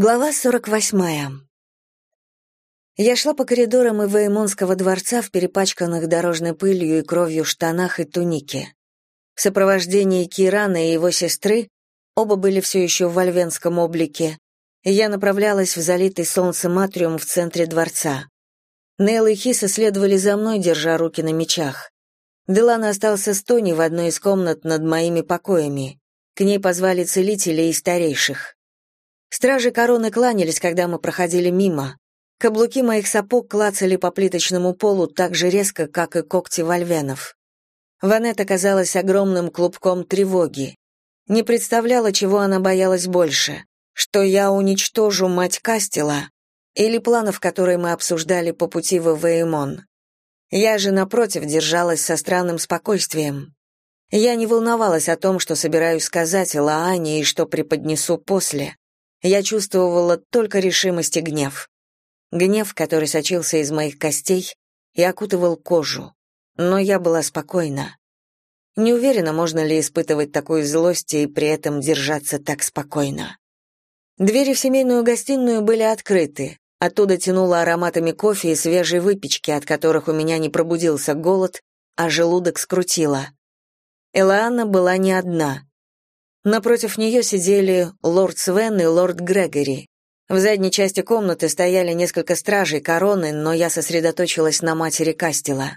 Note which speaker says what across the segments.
Speaker 1: Глава 48. Я шла по коридорам Ивеймонского дворца в перепачканных дорожной пылью и кровью штанах и тунике. В сопровождении Кирана и его сестры, оба были все еще в вольвенском облике, я направлялась в залитый солнцем атриум в центре дворца. Нейл и Хиса следовали за мной, держа руки на мечах. Делана остался с Тони в одной из комнат над моими покоями. К ней позвали целителей и старейших. Стражи короны кланялись, когда мы проходили мимо. Каблуки моих сапог клацали по плиточному полу так же резко, как и когти вольвенов. Ванет оказалась огромным клубком тревоги. Не представляла, чего она боялась больше, что я уничтожу мать Кастела или планов, которые мы обсуждали по пути в Веймон. Я же, напротив, держалась со странным спокойствием. Я не волновалась о том, что собираюсь сказать Лаане и что преподнесу после. Я чувствовала только решимость и гнев. Гнев, который сочился из моих костей и окутывал кожу. Но я была спокойна. Не уверена, можно ли испытывать такую злость и при этом держаться так спокойно. Двери в семейную гостиную были открыты. Оттуда тянуло ароматами кофе и свежей выпечки, от которых у меня не пробудился голод, а желудок скрутило. Элаанна была не одна. Напротив нее сидели лорд Свен и лорд Грегори. В задней части комнаты стояли несколько стражей короны, но я сосредоточилась на матери Кастела.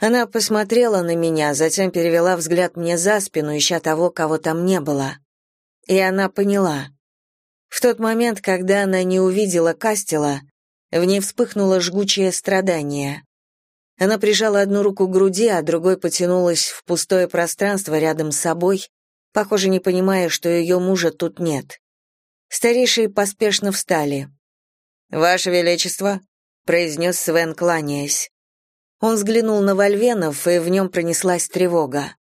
Speaker 1: Она посмотрела на меня, затем перевела взгляд мне за спину, ища того, кого там не было. И она поняла. В тот момент, когда она не увидела Кастела, в ней вспыхнуло жгучее страдание. Она прижала одну руку к груди, а другой потянулась в пустое пространство рядом с собой похоже, не понимая, что ее мужа тут нет. Старейшие поспешно встали. «Ваше Величество», — произнес Свен, кланяясь. Он взглянул на Вольвенов, и в нем пронеслась тревога.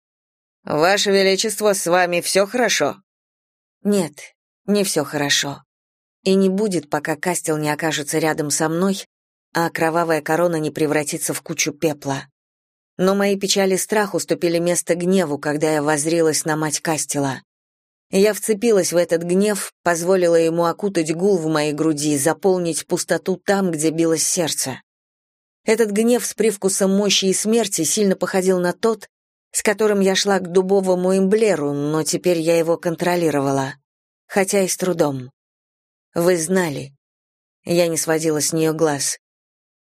Speaker 1: «Ваше Величество, с вами все хорошо?» «Нет, не все хорошо. И не будет, пока Кастел не окажется рядом со мной, а кровавая корона не превратится в кучу пепла. Но мои печали и страх уступили место гневу, когда я воззрилась на мать Кастела. Я вцепилась в этот гнев, позволила ему окутать гул в моей груди, заполнить пустоту там, где билось сердце. Этот гнев с привкусом мощи и смерти сильно походил на тот, с которым я шла к дубовому эмблеру, но теперь я его контролировала, хотя и с трудом. Вы знали. Я не сводила с нее глаз.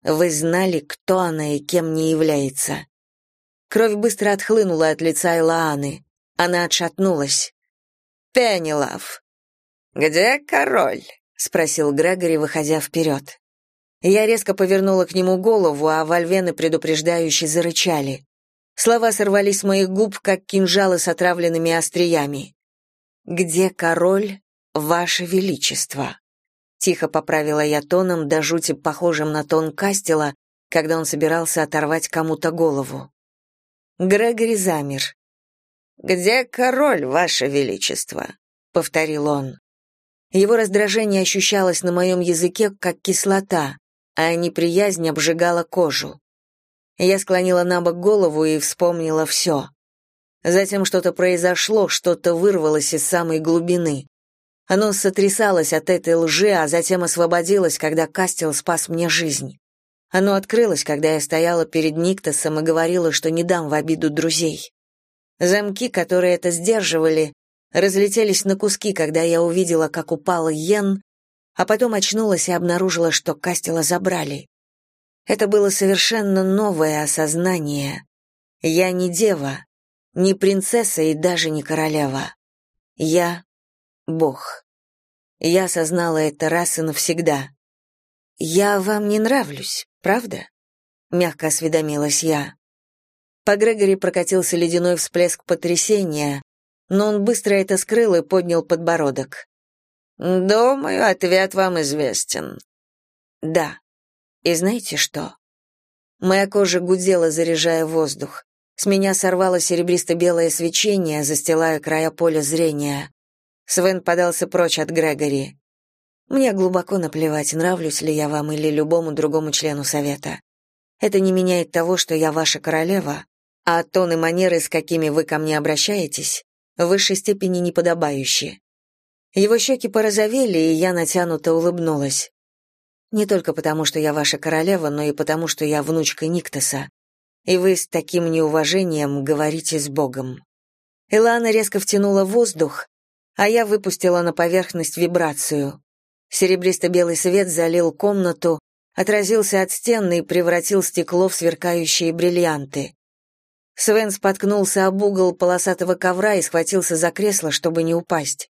Speaker 1: Вы знали, кто она и кем не является. Кровь быстро отхлынула от лица Илааны. Она отшатнулась. «Пеннилав!» «Где король?» — спросил Грегори, выходя вперед. Я резко повернула к нему голову, а вольвены предупреждающе зарычали. Слова сорвались с моих губ, как кинжалы с отравленными остриями. «Где король, ваше величество?» Тихо поправила я тоном, до жути похожим на тон Кастела, когда он собирался оторвать кому-то голову. Грегори замер. «Где король, ваше величество?» — повторил он. Его раздражение ощущалось на моем языке, как кислота, а неприязнь обжигала кожу. Я склонила на бок голову и вспомнила все. Затем что-то произошло, что-то вырвалось из самой глубины. Оно сотрясалось от этой лжи, а затем освободилось, когда Кастел спас мне жизнь. Оно открылось, когда я стояла перед Никтосом и говорила, что не дам в обиду друзей. Замки, которые это сдерживали, разлетелись на куски, когда я увидела, как упал Йен, а потом очнулась и обнаружила, что Кастела забрали. Это было совершенно новое осознание. Я не дева, не принцесса и даже не королева. Я Бог. Я осознала это раз и навсегда. «Я вам не нравлюсь, правда?» — мягко осведомилась я. По Грегори прокатился ледяной всплеск потрясения, но он быстро это скрыл и поднял подбородок. «Думаю, ответ вам известен». «Да. И знаете что?» Моя кожа гудела, заряжая воздух. С меня сорвало серебристо-белое свечение, застилая края поля зрения. Свен подался прочь от Грегори. Мне глубоко наплевать, нравлюсь ли я вам или любому другому члену совета. Это не меняет того, что я ваша королева, а тон и манеры, с какими вы ко мне обращаетесь, в высшей степени неподобающие. Его щеки порозовели, и я натянуто улыбнулась. Не только потому, что я ваша королева, но и потому, что я внучка Никтоса. И вы с таким неуважением говорите с Богом. Элана резко втянула воздух, а я выпустила на поверхность вибрацию. Серебристо-белый свет залил комнату, отразился от стены и превратил стекло в сверкающие бриллианты. Свен споткнулся об угол полосатого ковра и схватился за кресло, чтобы не упасть.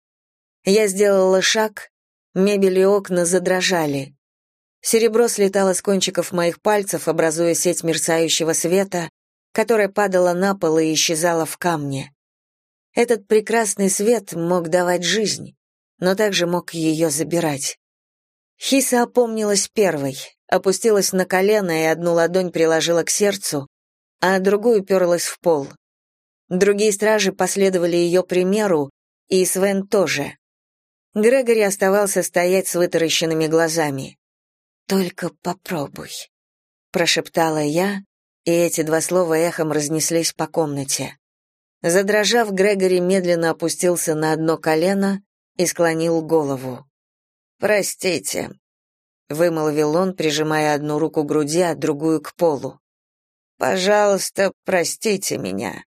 Speaker 1: Я сделала шаг, мебель и окна задрожали. Серебро слетало с кончиков моих пальцев, образуя сеть мерцающего света, которая падала на пол и исчезала в камне. Этот прекрасный свет мог давать жизнь, но также мог ее забирать. Хиса опомнилась первой, опустилась на колено и одну ладонь приложила к сердцу, а другую уперлась в пол. Другие стражи последовали ее примеру, и Свен тоже. Грегори оставался стоять с вытаращенными глазами. «Только попробуй», — прошептала я, и эти два слова эхом разнеслись по комнате. Задрожав, Грегори медленно опустился на одно колено и склонил голову. «Простите», — вымолвил он, прижимая одну руку к груди, а другую к полу. «Пожалуйста, простите меня».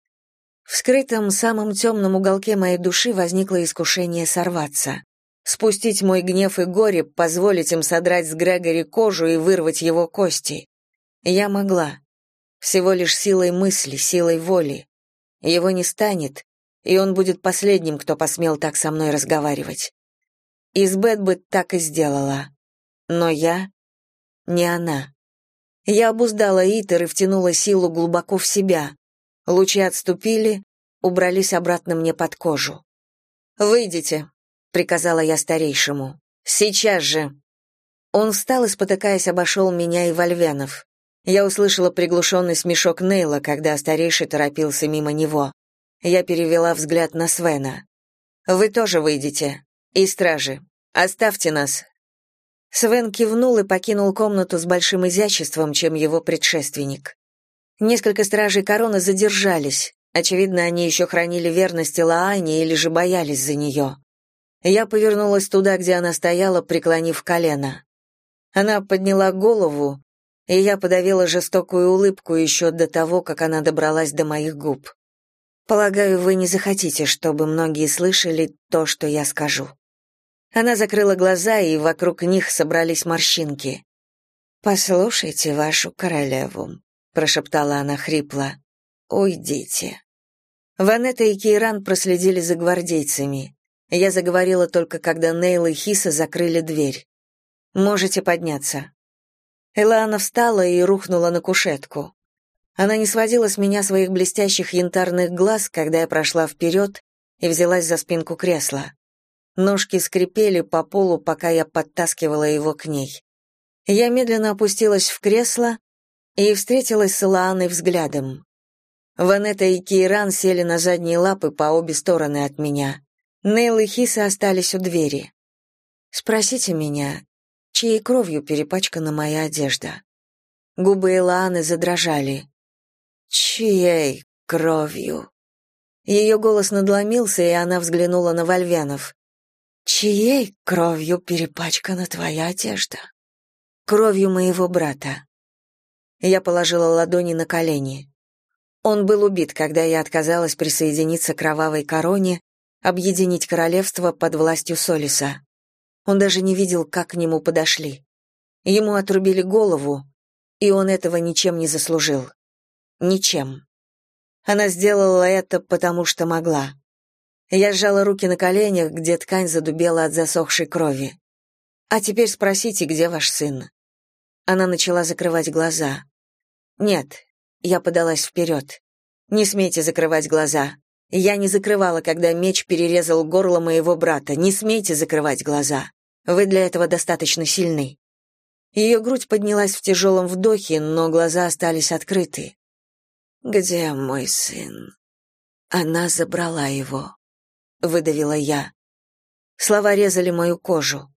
Speaker 1: В скрытом, самом темном уголке моей души возникло искушение сорваться спустить мой гнев и горе, позволить им содрать с Грегори кожу и вырвать его кости. Я могла. Всего лишь силой мысли, силой воли. Его не станет, и он будет последним, кто посмел так со мной разговаривать. Избет бы так и сделала. Но я не она. Я обуздала Итер и втянула силу глубоко в себя. Лучи отступили, убрались обратно мне под кожу. «Выйдите», приказала я старейшему. Сейчас же. Он встал и спотыкаясь обошел меня и Вольвенов. Я услышала приглушенный смешок Нейла, когда старейший торопился мимо него. Я перевела взгляд на Свена. Вы тоже выйдете. И стражи. Оставьте нас. Свен кивнул и покинул комнату с большим изяществом, чем его предшественник. Несколько стражей короны задержались. Очевидно, они еще хранили верность Лаане или же боялись за нее. Я повернулась туда, где она стояла, преклонив колено. Она подняла голову, и я подавила жестокую улыбку еще до того, как она добралась до моих губ. Полагаю, вы не захотите, чтобы многие слышали то, что я скажу. Она закрыла глаза, и вокруг них собрались морщинки. Послушайте вашу королеву, прошептала она хрипло. Уйдите. Ванетта и Кейран проследили за гвардейцами. Я заговорила только когда Нейл и Хиса закрыли дверь. «Можете подняться». Элана встала и рухнула на кушетку. Она не сводила с меня своих блестящих янтарных глаз, когда я прошла вперед и взялась за спинку кресла. Ножки скрипели по полу, пока я подтаскивала его к ней. Я медленно опустилась в кресло и встретилась с Лааной взглядом. Ванетта и Кейран сели на задние лапы по обе стороны от меня. Нейл и Хиса остались у двери. Спросите меня, чьей кровью перепачкана моя одежда? Губы Элааны задрожали. Чьей кровью? Ее голос надломился, и она взглянула на Вольвянов. Чьей кровью перепачкана твоя одежда? Кровью моего брата. Я положила ладони на колени. Он был убит, когда я отказалась присоединиться к кровавой короне объединить королевство под властью Солиса. Он даже не видел, как к нему подошли. Ему отрубили голову, и он этого ничем не заслужил. Ничем. Она сделала это, потому что могла. Я сжала руки на коленях, где ткань задубела от засохшей крови. «А теперь спросите, где ваш сын?» Она начала закрывать глаза. «Нет», — я подалась вперед. «Не смейте закрывать глаза. Я не закрывала, когда меч перерезал горло моего брата. Не смейте закрывать глаза. Вы для этого достаточно сильны. Ее грудь поднялась в тяжелом вдохе, но глаза остались открыты. Где мой сын? Она забрала его, выдавила я. Слова резали мою кожу.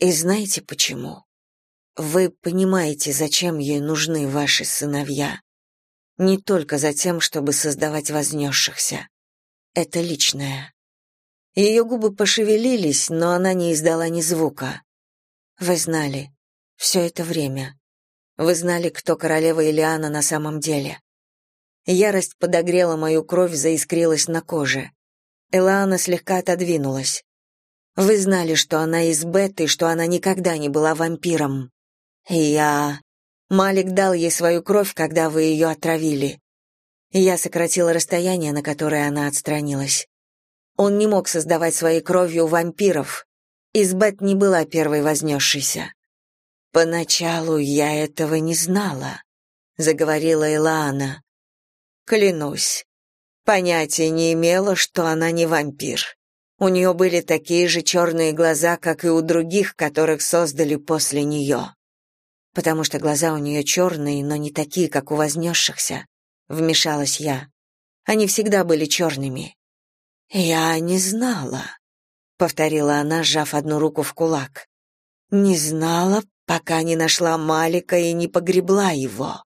Speaker 1: И знаете почему? Вы понимаете, зачем ей нужны ваши сыновья не только за тем, чтобы создавать вознесшихся. Это личное. Ее губы пошевелились, но она не издала ни звука. Вы знали. Все это время. Вы знали, кто королева Илиана на самом деле. Ярость подогрела мою кровь, заискрилась на коже. Элаана слегка отодвинулась. Вы знали, что она из Беты, что она никогда не была вампиром. Я... Малик дал ей свою кровь, когда вы ее отравили. Я сократила расстояние, на которое она отстранилась. Он не мог создавать своей кровью вампиров. Избет не была первой вознесшейся. «Поначалу я этого не знала», — заговорила Элаана. «Клянусь, понятия не имела, что она не вампир. У нее были такие же черные глаза, как и у других, которых создали после нее. Потому что глаза у нее черные, но не такие, как у вознесшихся», — вмешалась я. «Они всегда были черными». «Я не знала», — повторила она, сжав одну руку в кулак. «Не знала, пока не нашла Малика и не погребла его.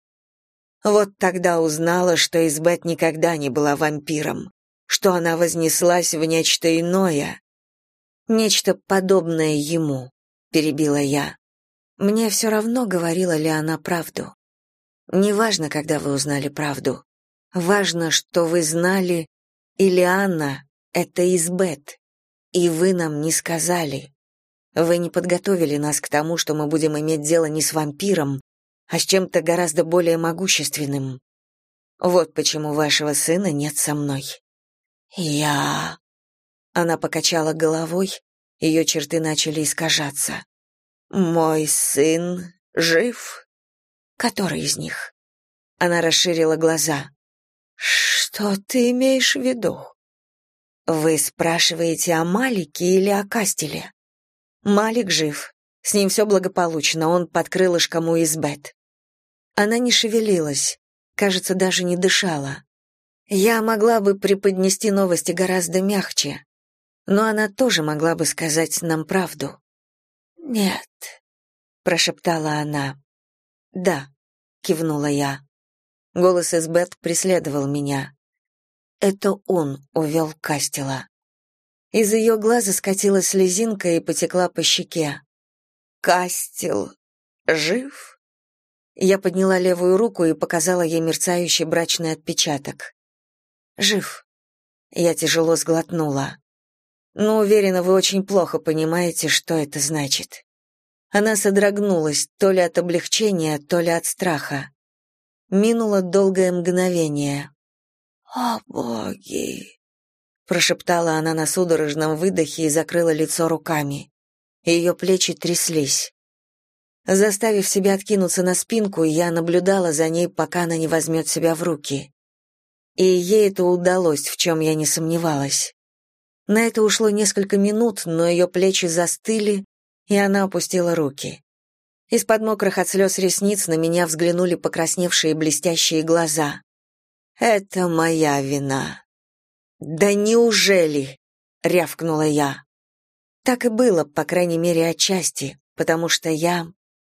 Speaker 1: Вот тогда узнала, что Избет никогда не была вампиром, что она вознеслась в нечто иное, нечто подобное ему, перебила я. Мне все равно, говорила ли она правду. Неважно, когда вы узнали правду. Важно, что вы знали, или Анна — это Избет, и вы нам не сказали. Вы не подготовили нас к тому, что мы будем иметь дело не с вампиром, а с чем-то гораздо более могущественным. Вот почему вашего сына нет со мной. Я... Она покачала головой, ее черты начали искажаться. Мой сын жив? Который из них? Она расширила глаза. Что ты имеешь в виду? Вы спрашиваете о Малике или о Кастеле? Малик жив. С ним все благополучно, он под крылышком у Избет. Она не шевелилась, кажется, даже не дышала. Я могла бы преподнести новости гораздо мягче, но она тоже могла бы сказать нам правду. «Нет», — прошептала она. «Да», — кивнула я. Голос Избет преследовал меня. Это он увел Кастела. Из ее глаза скатилась слезинка и потекла по щеке. «Кастел жив?» Я подняла левую руку и показала ей мерцающий брачный отпечаток. «Жив». Я тяжело сглотнула. «Но уверена, вы очень плохо понимаете, что это значит». Она содрогнулась, то ли от облегчения, то ли от страха. Минуло долгое мгновение. «О, боги!» прошептала она на судорожном выдохе и закрыла лицо руками. Ее плечи тряслись. Заставив себя откинуться на спинку, я наблюдала за ней, пока она не возьмет себя в руки. И ей это удалось, в чем я не сомневалась. На это ушло несколько минут, но ее плечи застыли, и она опустила руки. Из-под мокрых от слез ресниц на меня взглянули покрасневшие блестящие глаза. «Это моя вина», «Да неужели?» — рявкнула я. Так и было, по крайней мере, отчасти, потому что я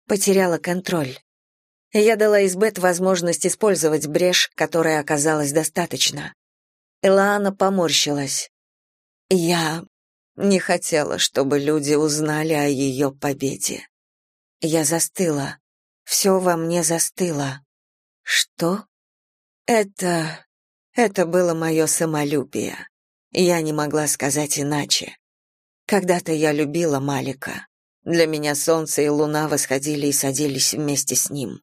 Speaker 1: потеряла контроль. Я дала Избет возможность использовать брешь, которая оказалась достаточно. Элаана поморщилась. Я не хотела, чтобы люди узнали о ее победе. Я застыла. Все во мне застыло. Что? Это это было мое самолюбие. Я не могла сказать иначе. Когда-то я любила Малика. Для меня солнце и луна восходили и садились вместе с ним.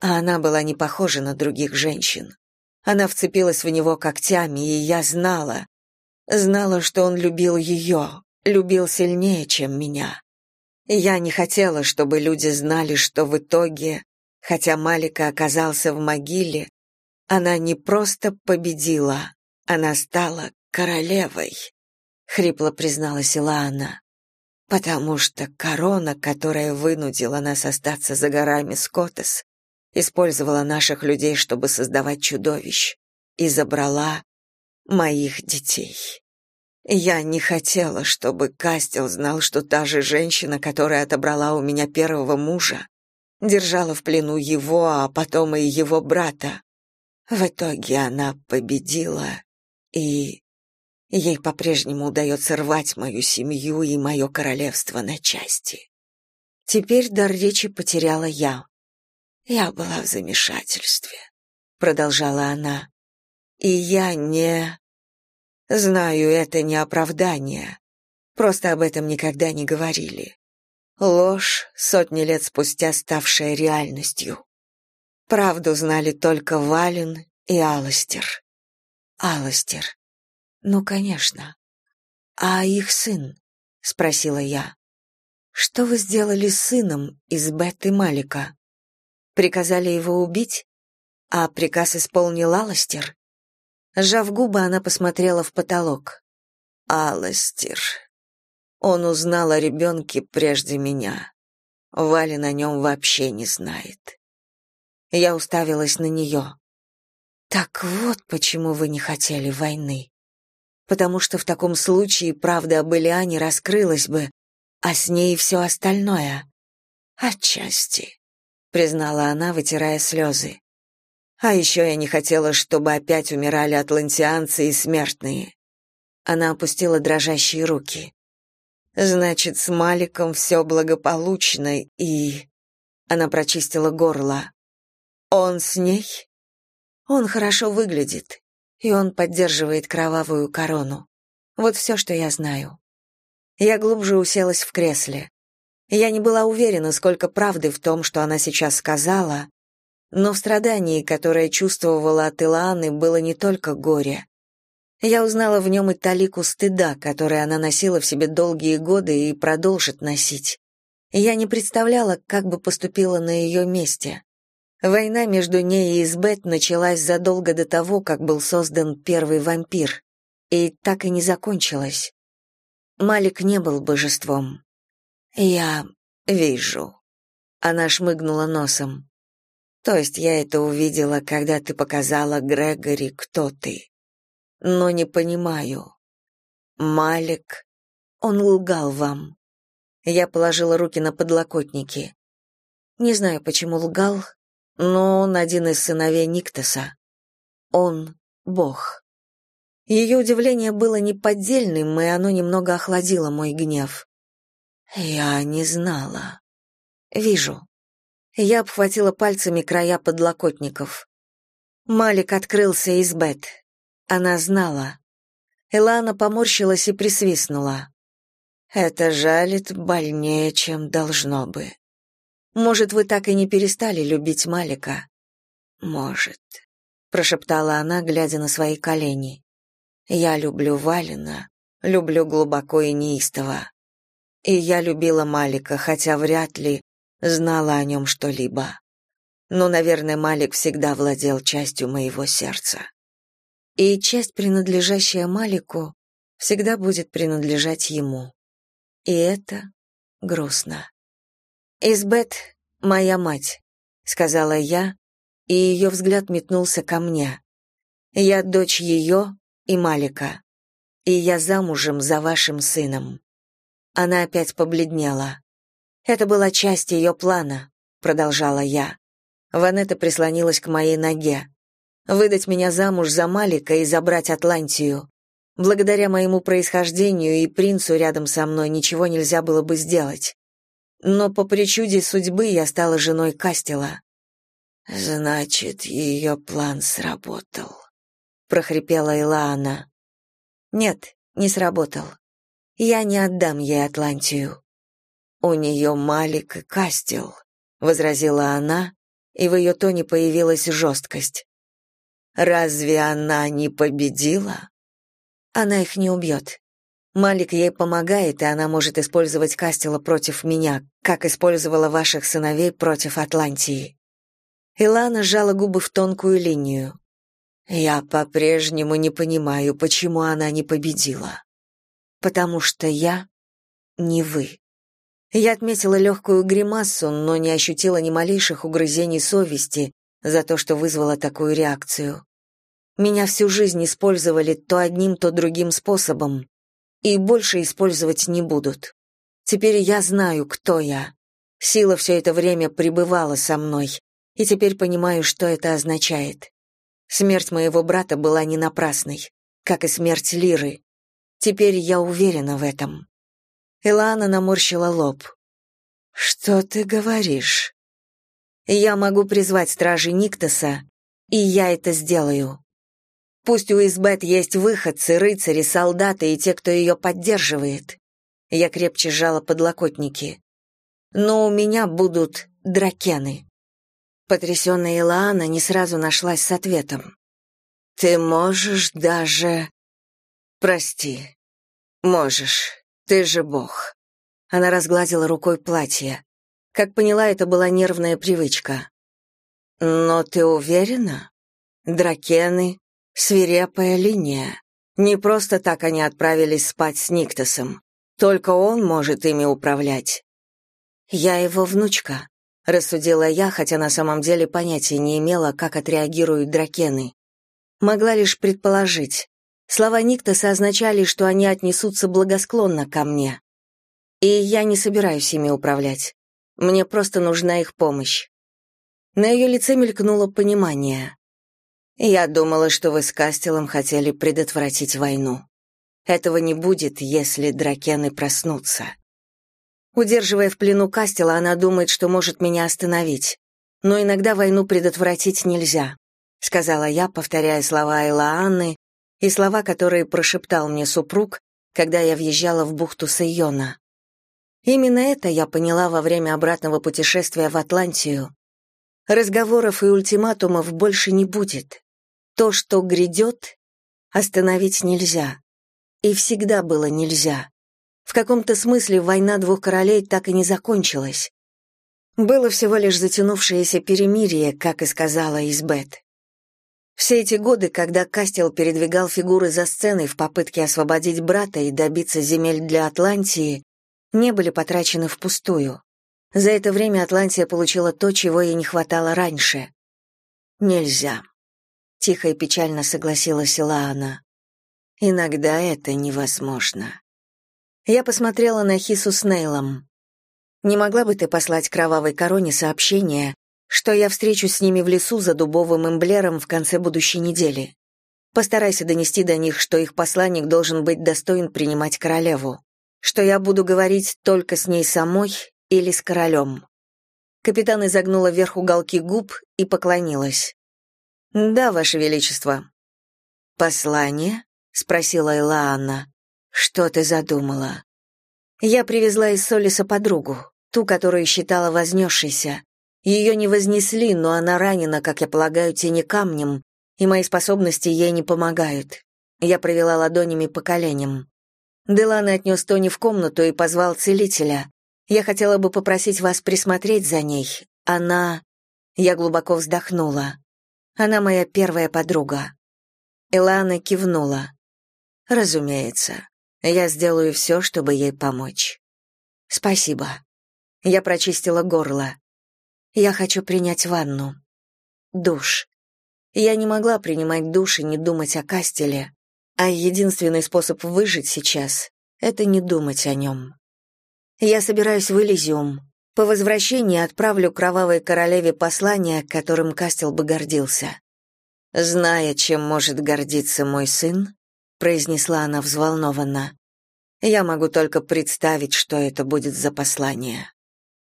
Speaker 1: А она была не похожа на других женщин. Она вцепилась в него когтями, и я знала, знала, что он любил ее, любил сильнее, чем меня. Я не хотела, чтобы люди знали, что в итоге, хотя Малика оказался в могиле, она не просто победила, она стала королевой, хрипло призналась Илана. Потому что корона, которая вынудила нас остаться за горами Скотес, использовала наших людей, чтобы создавать чудовищ, и забрала моих детей. Я не хотела, чтобы Кастел знал, что та же женщина, которая отобрала у меня первого мужа, держала в плену его, а потом и его брата. В итоге она победила, и... Ей по-прежнему удается рвать мою семью и мое королевство на части. Теперь дар речи потеряла я. Я была в замешательстве, продолжала она. И я не... Знаю, это не оправдание. Просто об этом никогда не говорили. Ложь, сотни лет спустя ставшая реальностью. Правду знали только Вален и Аластер. Аластер. Ну, конечно. А их сын? спросила я. Что вы сделали с сыном из Бетты Малика? Приказали его убить? А приказ исполнил Аластер? Сжав губы, она посмотрела в потолок. Аластер. Он узнал о ребенке прежде меня. Валя на нем вообще не знает. Я уставилась на нее. Так вот почему вы не хотели войны. Потому что в таком случае правда об Элиане раскрылась бы, а с ней все остальное. Отчасти, признала она, вытирая слезы. А еще я не хотела, чтобы опять умирали атлантианцы и смертные. Она опустила дрожащие руки. Значит, с Маликом все благополучно и... Она прочистила горло. Он с ней? Он хорошо выглядит, и он поддерживает кровавую корону. Вот все, что я знаю. Я глубже уселась в кресле. Я не была уверена, сколько правды в том, что она сейчас сказала, но в страдании, которое чувствовала от Илааны, было не только горе. Я узнала в нем и талику стыда, который она носила в себе долгие годы и продолжит носить. Я не представляла, как бы поступила на ее месте. Война между ней и Избет началась задолго до того, как был создан первый вампир, и так и не закончилась. Малик не был божеством. Я вижу. Она шмыгнула носом. То есть я это увидела, когда ты показала Грегори, кто ты. Но не понимаю. Малик, он лгал вам. Я положила руки на подлокотники. Не знаю, почему лгал, но он один из сыновей Никтоса. Он — бог. Ее удивление было неподдельным, и оно немного охладило мой гнев. Я не знала. Вижу. Я обхватила пальцами края подлокотников. Малик открылся из бет. Она знала. Элана поморщилась и присвистнула. Это жалит больнее, чем должно бы. Может, вы так и не перестали любить Малика? Может, прошептала она, глядя на свои колени. Я люблю Валина, люблю глубоко и неистово. И я любила Малика, хотя вряд ли знала о нем что-либо. Но, наверное, Малик всегда владел частью моего сердца. И часть, принадлежащая Малику, всегда будет принадлежать ему. И это грустно. «Избет — моя мать», — сказала я, и ее взгляд метнулся ко мне. «Я дочь ее, и Малика. И я замужем за вашим сыном». Она опять побледнела. «Это была часть ее плана», — продолжала я. Ванетта прислонилась к моей ноге. «Выдать меня замуж за Малика и забрать Атлантию. Благодаря моему происхождению и принцу рядом со мной ничего нельзя было бы сделать. Но по причуде судьбы я стала женой Кастела. Значит, ее план сработал прохрипела Илаана. Нет, не сработал. Я не отдам ей Атлантию. У нее Малик и Кастел, возразила она, и в ее тоне появилась жесткость. Разве она не победила? Она их не убьет. Малик ей помогает, и она может использовать Кастела против меня, как использовала ваших сыновей против Атлантии. Илана сжала губы в тонкую линию. Я по-прежнему не понимаю, почему она не победила. Потому что я не вы. Я отметила легкую гримасу, но не ощутила ни малейших угрызений совести за то, что вызвала такую реакцию. Меня всю жизнь использовали то одним, то другим способом, и больше использовать не будут. Теперь я знаю, кто я. Сила все это время пребывала со мной, и теперь понимаю, что это означает. Смерть моего брата была не напрасной, как и смерть Лиры. Теперь я уверена в этом. Элана наморщила лоб. «Что ты говоришь?» «Я могу призвать стражи Никтоса, и я это сделаю. Пусть у Избет есть выходцы, рыцари, солдаты и те, кто ее поддерживает». Я крепче сжала подлокотники. «Но у меня будут дракены». Потрясенная Илаана не сразу нашлась с ответом. «Ты можешь даже...» «Прости. Можешь. Ты же бог». Она разгладила рукой платье. Как поняла, это была нервная привычка. «Но ты уверена? Дракены — свирепая линия. Не просто так они отправились спать с Никтосом. Только он может ими управлять». «Я его внучка», — рассудила я, хотя на самом деле понятия не имела, как отреагируют дракены. Могла лишь предположить. Слова Никтоса означали, что они отнесутся благосклонно ко мне. И я не собираюсь ими управлять. Мне просто нужна их помощь. На ее лице мелькнуло понимание. Я думала, что вы с Кастелом хотели предотвратить войну. Этого не будет, если дракены проснутся. Удерживая в плену Кастела, она думает, что может меня остановить. Но иногда войну предотвратить нельзя, сказала я, повторяя слова Элаанны и слова, которые прошептал мне супруг, когда я въезжала в бухту Сайона. Именно это я поняла во время обратного путешествия в Атлантию. Разговоров и ультиматумов больше не будет. То, что грядет, остановить нельзя. И всегда было нельзя. В каком-то смысле война двух королей так и не закончилась. Было всего лишь затянувшееся перемирие, как и сказала Избет. Все эти годы, когда Кастел передвигал фигуры за сценой в попытке освободить брата и добиться земель для Атлантии, не были потрачены впустую. За это время Атлантия получила то, чего ей не хватало раньше. «Нельзя», — тихо и печально согласилась Лаана. «Иногда это невозможно». Я посмотрела на Хису с Нейлом. «Не могла бы ты послать кровавой короне сообщение, что я встречусь с ними в лесу за дубовым эмблером в конце будущей недели? Постарайся донести до них, что их посланник должен быть достоин принимать королеву что я буду говорить только с ней самой или с королем. Капитан изогнула вверх уголки губ и поклонилась. «Да, Ваше Величество». «Послание?» — спросила Элаанна. «Что ты задумала?» «Я привезла из Солиса подругу, ту, которую считала вознесшейся. Ее не вознесли, но она ранена, как я полагаю, тени камнем, и мои способности ей не помогают. Я провела ладонями по коленям. Делан отнес Тони в комнату и позвал целителя. Я хотела бы попросить вас присмотреть за ней. Она... Я глубоко вздохнула. Она моя первая подруга. Элана кивнула. Разумеется. Я сделаю все, чтобы ей помочь. Спасибо. Я прочистила горло. Я хочу принять ванну. Душ. Я не могла принимать душ и не думать о Кастеле. А единственный способ выжить сейчас — это не думать о нем. Я собираюсь в Элизиум. По возвращении отправлю кровавой королеве послание, которым Кастел бы гордился. «Зная, чем может гордиться мой сын», — произнесла она взволнованно, «я могу только представить, что это будет за послание».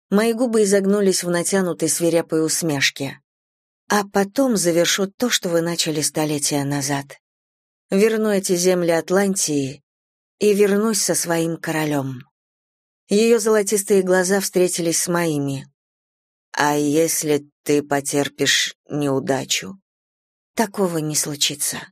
Speaker 1: Мои губы изогнулись в натянутой свирепой усмешке. «А потом завершу то, что вы начали столетия назад верну эти земли Атлантии и вернусь со своим королем. Ее золотистые глаза встретились с моими. А если ты потерпишь неудачу? Такого не случится.